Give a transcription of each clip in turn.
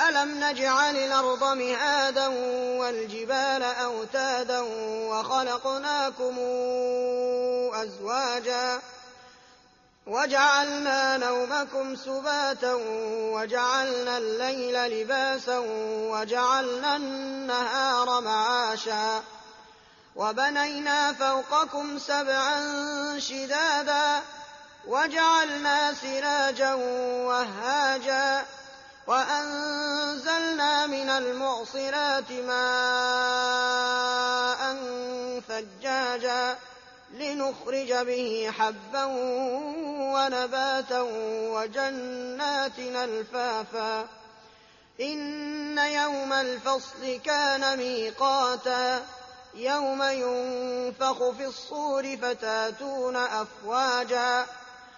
ألم نجعل الأرض مهادا والجبال أوتادا وخلقناكم أزواجا وجعلنا نومكم سباتا وجعلنا الليل لباسا وجعلنا النهار معاشا وبنينا فوقكم سبعا شدادا وجعلنا سراجا وهاجا وأنزلنا من المعصرات ماء ثجاجا لنخرج به حبا ونباتا وجنات ألفافا. إن يوم الفصل كان ميقاتا. يوم ينفخ في الصور فتاتون أفواجا.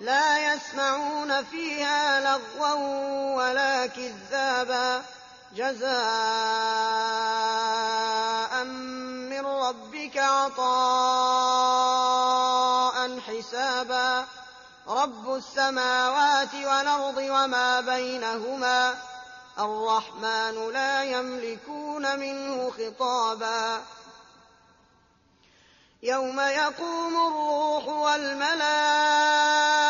لا يسمعون فيها لغوا ولا كذابا. جزاء من ربك عطاء حسابا. رب السماوات والأرض وما بينهما. الرحمن لا يملكون منه خطابا. يوم يقوم الروح والملائكة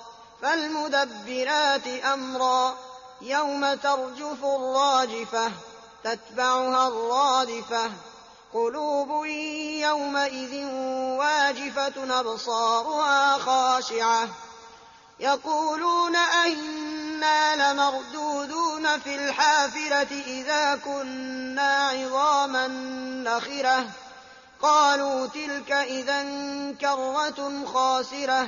فالمدبرات أمرا يوم ترجف الراجفة تتبعها الرادفة قلوب يومئذ واجفة أبصارها خاشعة يقولون أئنا لمردودون في الحافرة إذا كنا عظاما نخرة قالوا تلك إذا كرة خاسرة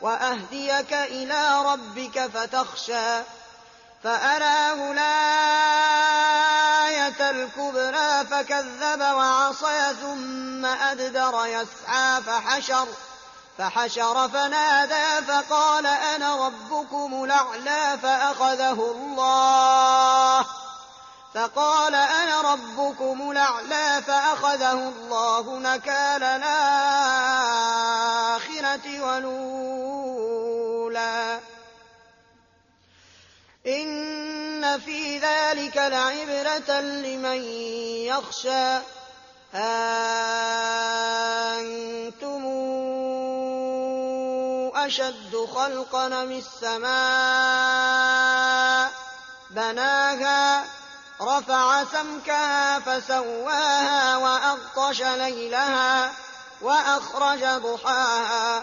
وَأَهْدِيَكَ إِلَىٰ رَبِّكَ فَتَخْشَىٰ فَأَرَاهُ الْآيَةَ الْكُبْرَىٰ فَكَذَّبَ وَعَصَىٰ ثُمَّ أَدْبَرَ يَسْعَىٰ فَحَشَرَ فحشر فنادى فقال أنا ربكم الأعلى فأخذه الله فقال أنا ربكم الأعلى فأخذه الله نكال الآخرة والأولى إن في ذلك لعبرة لمن يخشى. أنتم أشد خلقا من السماء؟ بناها رفع سمكها فسواها وأغطش ليلها وأخرج ضحاها.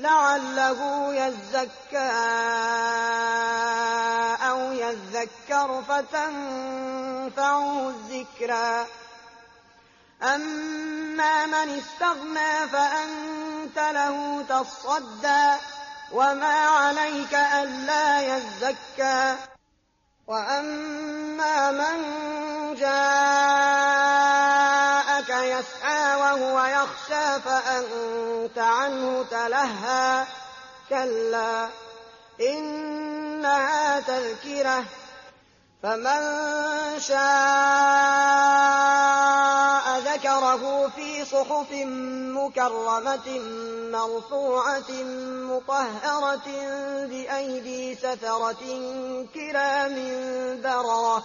لعله يزكى أو يذكر فتنفعه الذكرى. أما من استغنى فأنت له تصدى وما عليك ألا يزكى. وأما من جاءك يسعى وهو يخشى فأنت عنه تلهى. كلا إنها تذكرة. فمن شاء ذكره في صحف مكرمة مرفوعة مطهرة بأيدي سفرة كرام بررة.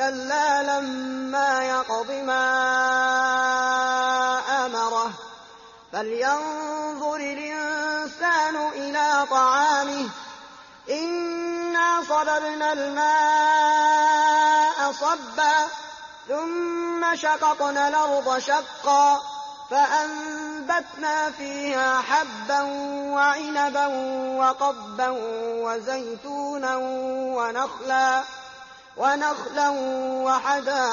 كلا لما يقض ما أمره فلينظر الإنسان إلى طعامه إنا صببنا الماء صبا ثم شققنا الأرض شقا فأنبتنا فيها حبا وعنبا وقبا وزيتونا ونخلا ونخلا وحدائق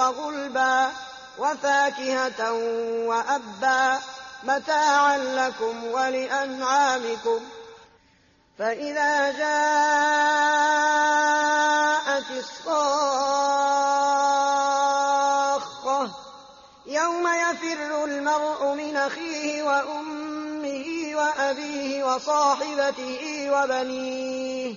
غلبا وفاكهة وأبا متاعا لكم ولأنعامكم. فإذا جاءت الصاخة يوم يفر المرء من أخيه وأمه وأبيه وصاحبته وبنيه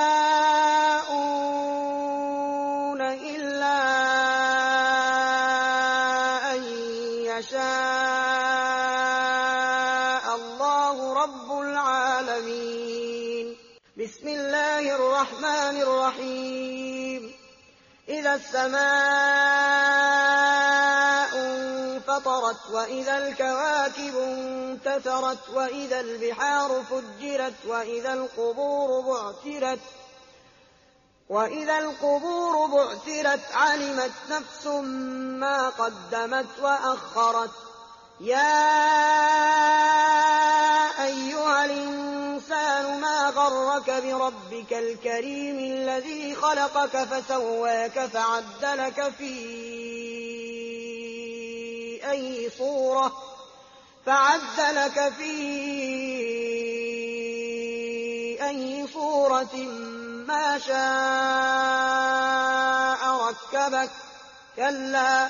إذا السماء انفطرت وإذا الكواكب انتثرت وإذا البحار فجرت وإذا القبور بعثرت وإذا القبور بعثرت علمت نفس ما قدمت وأخرت يا أيها الإنسان غرك بربك الكريم الذي خلقك فسواك فعدلك في أي صورة فعدلك في أي صورة ما شاء ركبك. كلا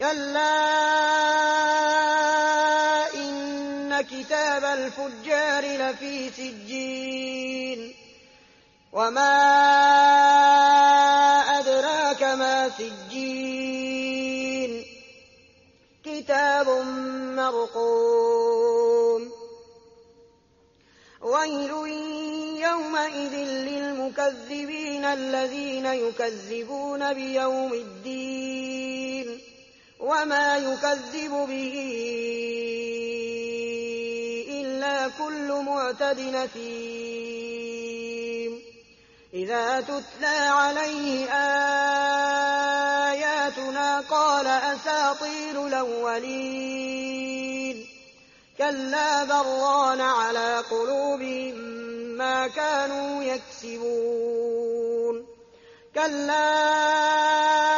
كلا إن كتاب الفجار لفي سجين وما أدراك ما سجين كتاب مرقوم ويل يومئذ للمكذبين الذين يكذبون بيوم الدين وما يكذب به إلا كل معتد نثيم إذا تتلى عليه آياتنا قال أساطير الأولين كلا بران على قلوبهم ما كانوا يكسبون كلا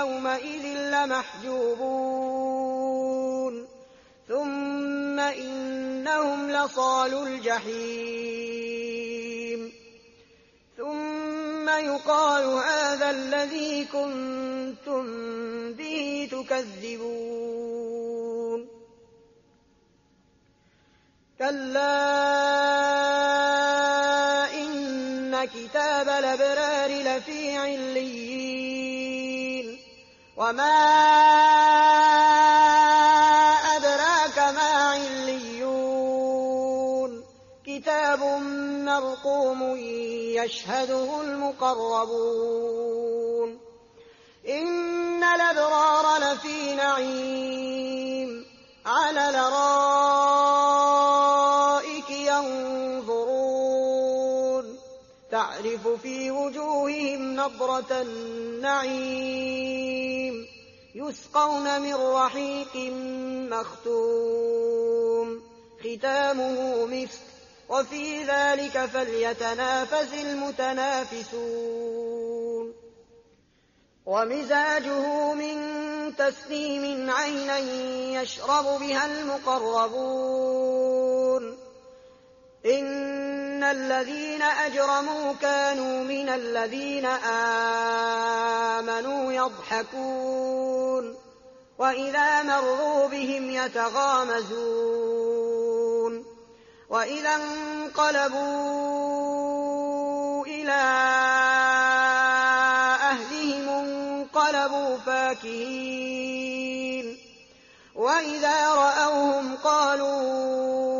يومئذ لمحجوبون. ثم إنهم لصال الجحيم. ثم يقال هذا الذي كنتم به تكذبون. كلا إن كتاب الأبرار لفي عليين وما أدراك ما عليون كتاب مرقوم يشهده المقربون إن الأبرار لفي نعيم على الارائك ينظرون تعرف في وجوههم نضرة النعيم. يسقون من رحيق مختوم. ختامه مسك. وفي ذلك فليتنافس المتنافسون. ومزاجه من تسليم عينا يشرب بها المقربون. الذين أجرموا كانوا من الذين آمنوا يضحكون وإذا مروا بهم يتغامزون وإذا انقلبوا إلى أهلهم انقلبوا فاكهين وإذا رأوهم قالوا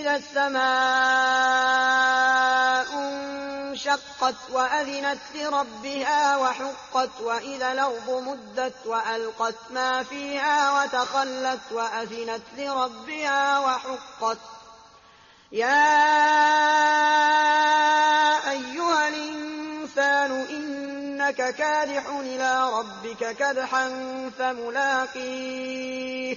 إذا السماء انشقت وأذنت لربها وحقت وإذا الأرض مدت وألقت ما فيها وتخلت وأذنت لربها وحقت. يا أيها الإنسان إنك كادح إلى ربك كدحا فملاقيه.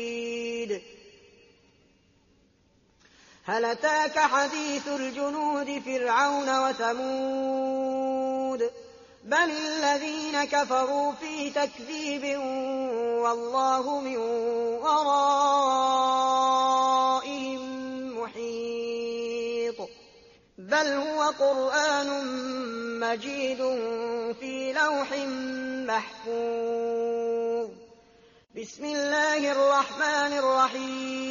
هل أتاك حديث الجنود فرعون وثمود؟ بل الذين كفروا في تكذيب والله من ورائهم محيط. بل هو قرآن مجيد في لوح محفوظ. بسم الله الرحمن الرحيم.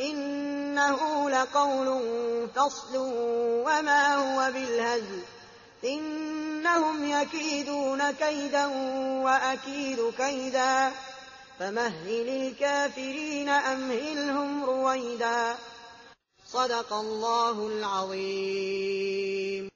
إنه لقول فصل وما هو بالهزل. إنهم يكيدون كيدا وأكيد كيدا. فمهل الكافرين أمهلهم رويدا. صدق الله العظيم.